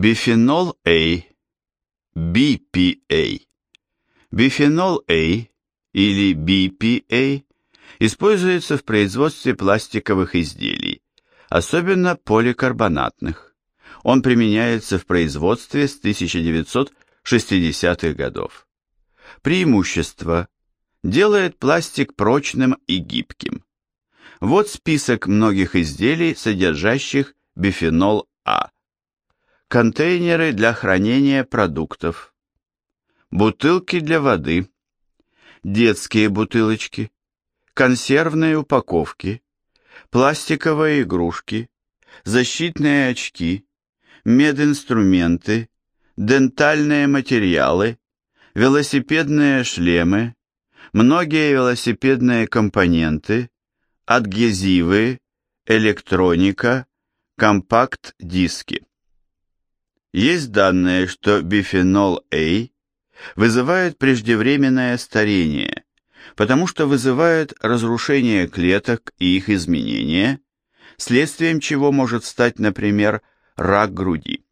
Бифенол А, BPA. Бифенол А или BPA используется в производстве пластиковых изделий, особенно поликарбонатных. Он применяется в производстве с 1960-х годов. Преимущество. Делает пластик прочным и гибким. Вот список многих изделий, содержащих бифенол А. Контейнеры для хранения продуктов. Бутылки для воды. Детские бутылочки. Консервные упаковки. Пластиковые игрушки. Защитные очки. Мединструменты. Дентальные материалы. Велосипедные шлемы. Многие велосипедные компоненты. Адгезивы. Электроника. Компакт-диски. Есть данные, что бифенол А вызывает преждевременное старение, потому что вызывает разрушение клеток и их изменения, следствием чего может стать, например, рак груди.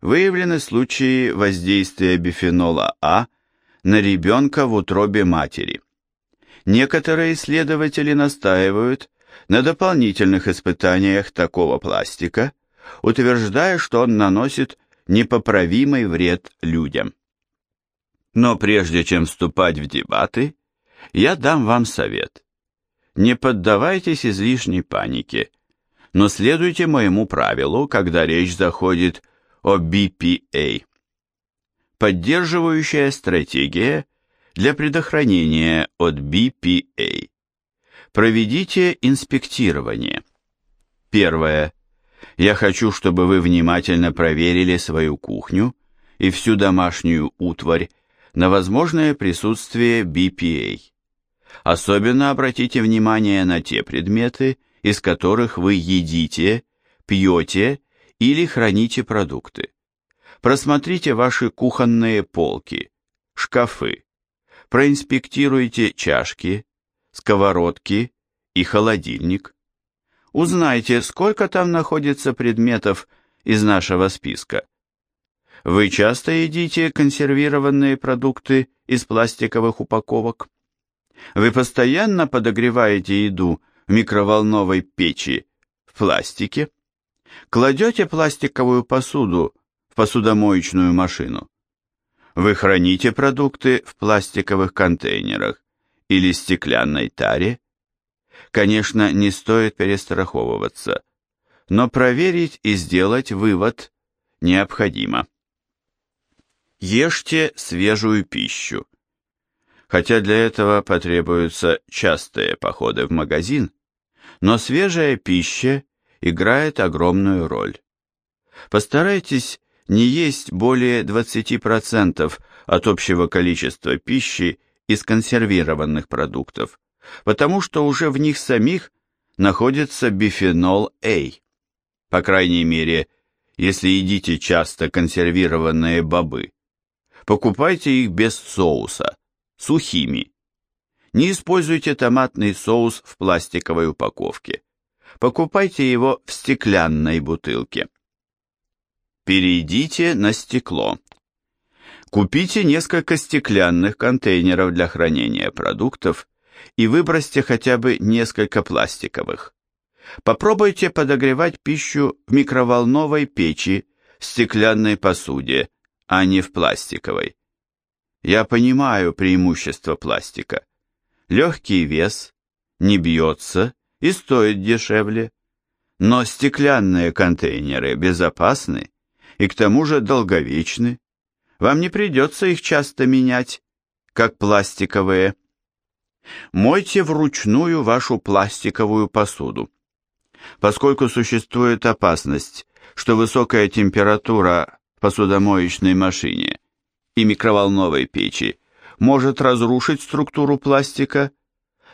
Выявлены случаи воздействия бифенола А на ребенка в утробе матери. Некоторые исследователи настаивают на дополнительных испытаниях такого пластика, утверждая, что он наносит непоправимый вред людям. Но прежде чем вступать в дебаты, я дам вам совет. Не поддавайтесь излишней панике, но следуйте моему правилу, когда речь заходит о BPA. Поддерживающая стратегия для предохранения от BPA. Проведите инспектирование. Первое. Я хочу, чтобы вы внимательно проверили свою кухню и всю домашнюю утварь на возможное присутствие BPA. Особенно обратите внимание на те предметы, из которых вы едите, пьете или храните продукты. Просмотрите ваши кухонные полки, шкафы. Проинспектируйте чашки, сковородки и холодильник. Узнайте, сколько там находится предметов из нашего списка. Вы часто едите консервированные продукты из пластиковых упаковок? Вы постоянно подогреваете еду в микроволновой печи в пластике? Кладете пластиковую посуду в посудомоечную машину? Вы храните продукты в пластиковых контейнерах или стеклянной таре? Конечно, не стоит перестраховываться, но проверить и сделать вывод необходимо. Ешьте свежую пищу. Хотя для этого потребуются частые походы в магазин, но свежая пища играет огромную роль. Постарайтесь не есть более 20% от общего количества пищи из консервированных продуктов, потому что уже в них самих находится бифенол А. По крайней мере, если едите часто консервированные бобы. Покупайте их без соуса, сухими. Не используйте томатный соус в пластиковой упаковке. Покупайте его в стеклянной бутылке. Перейдите на стекло. Купите несколько стеклянных контейнеров для хранения продуктов и выбросьте хотя бы несколько пластиковых. Попробуйте подогревать пищу в микроволновой печи в стеклянной посуде, а не в пластиковой. Я понимаю преимущество пластика. Легкий вес, не бьется и стоит дешевле. Но стеклянные контейнеры безопасны и к тому же долговечны. Вам не придется их часто менять, как пластиковые. Мойте вручную вашу пластиковую посуду. Поскольку существует опасность, что высокая температура в посудомоечной машине и микроволновой печи может разрушить структуру пластика,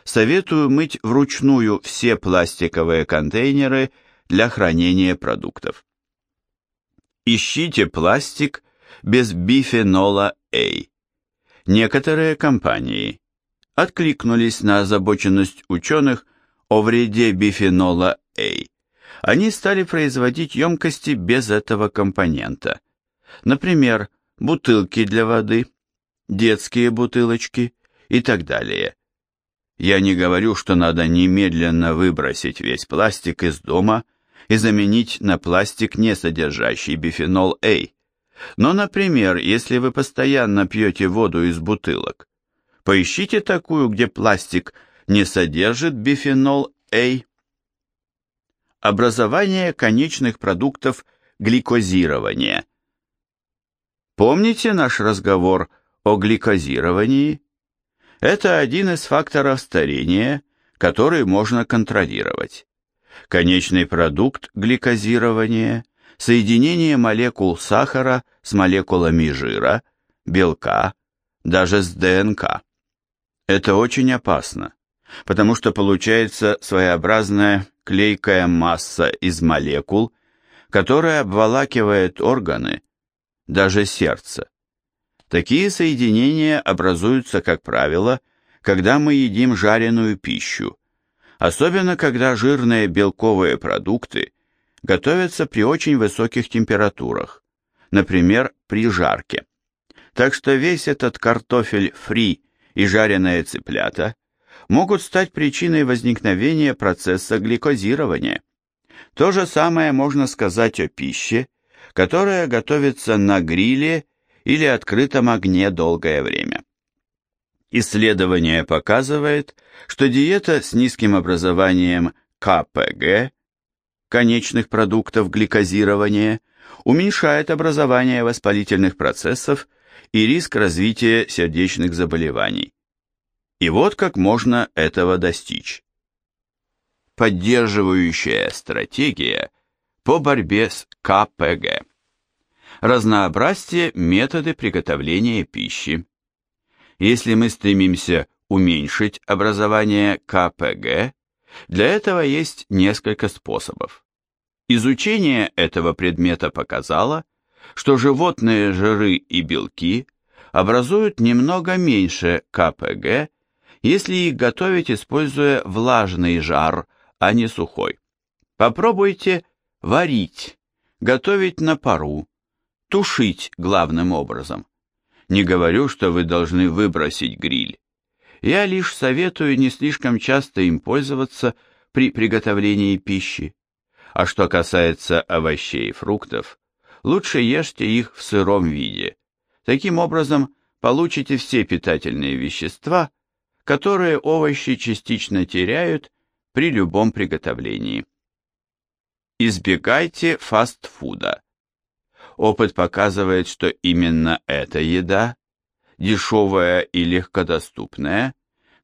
советую мыть вручную все пластиковые контейнеры для хранения продуктов. Ищите пластик без бифенола А. Некоторые компании откликнулись на озабоченность ученых о вреде бифенола А, они стали производить емкости без этого компонента. Например, бутылки для воды, детские бутылочки и так далее. Я не говорю, что надо немедленно выбросить весь пластик из дома и заменить на пластик, не содержащий бифенол А. Но, например, если вы постоянно пьете воду из бутылок, поищите такую, где пластик не содержит бифенол А. Образование конечных продуктов гликозирования. Помните наш разговор о гликозировании? Это один из факторов старения, который можно контролировать. Конечный продукт гликозирования – соединение молекул сахара с молекулами жира, белка, даже с ДНК. Это очень опасно, потому что получается своеобразная клейкая масса из молекул, которая обволакивает органы, даже сердце. Такие соединения образуются, как правило, когда мы едим жареную пищу, особенно когда жирные белковые продукты готовятся при очень высоких температурах, например, при жарке. Так что весь этот картофель фри и жареные цыплята могут стать причиной возникновения процесса гликозирования. То же самое можно сказать о пище, которая готовится на гриле или открытом огне долгое время. Исследование показывает, что диета с низким образованием КПГ, конечных продуктов гликозирования, уменьшает образование воспалительных процессов и риск развития сердечных заболеваний. И вот как можно этого достичь. Поддерживающая стратегия по борьбе с КПГ разнообразие методы приготовления пищи. Если мы стремимся уменьшить образование КПГ, для этого есть несколько способов. Изучение этого предмета показало, что животные жиры и белки образуют немного меньше КПГ, если их готовить, используя влажный жар, а не сухой. Попробуйте варить, готовить на пару, тушить главным образом. Не говорю, что вы должны выбросить гриль. Я лишь советую не слишком часто им пользоваться при приготовлении пищи. А что касается овощей и фруктов, лучше ешьте их в сыром виде. Таким образом, получите все питательные вещества, которые овощи частично теряют при любом приготовлении. Избегайте фастфуда. Опыт показывает, что именно эта еда, дешевая и легкодоступная,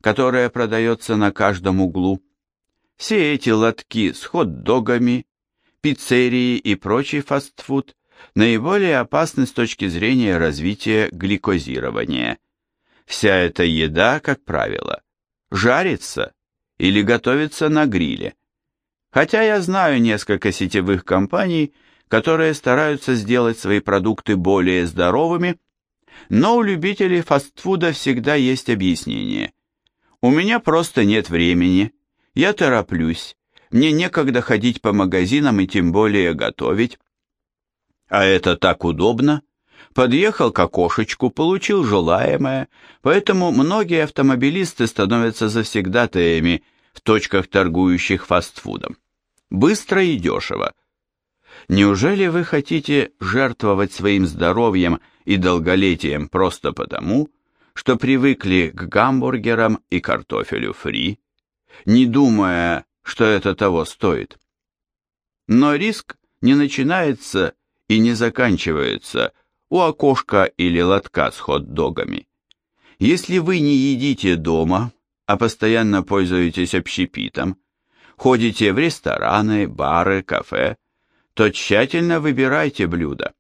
которая продается на каждом углу, все эти лотки с хот-догами, пиццерии и прочий фастфуд наиболее опасны с точки зрения развития гликозирования. Вся эта еда, как правило, жарится или готовится на гриле. Хотя я знаю несколько сетевых компаний, которые стараются сделать свои продукты более здоровыми, но у любителей фастфуда всегда есть объяснение. У меня просто нет времени, я тороплюсь, мне некогда ходить по магазинам и тем более готовить. А это так удобно. Подъехал к окошечку, получил желаемое, поэтому многие автомобилисты становятся завсегдатаями в точках, торгующих фастфудом. Быстро и дешево. Неужели вы хотите жертвовать своим здоровьем и долголетием просто потому, что привыкли к гамбургерам и картофелю фри, не думая, что это того стоит? Но риск не начинается и не заканчивается у окошка или лотка с хот-догами. Если вы не едите дома, а постоянно пользуетесь общепитом, ходите в рестораны, бары, кафе, то тщательно выбирайте блюда.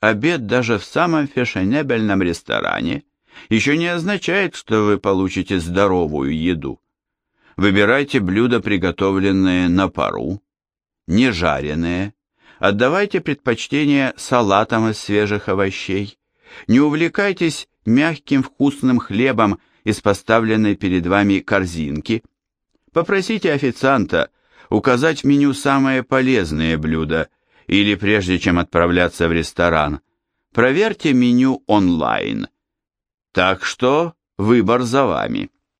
Обед даже в самом фешенебельном ресторане еще не означает, что вы получите здоровую еду. Выбирайте блюда, приготовленные на пару, не жареные. Отдавайте предпочтение салатам из свежих овощей. Не увлекайтесь мягким вкусным хлебом из поставленной перед вами корзинки. Попросите официанта указать в меню самые полезные блюда или прежде чем отправляться в ресторан, проверьте меню онлайн. Так что выбор за вами.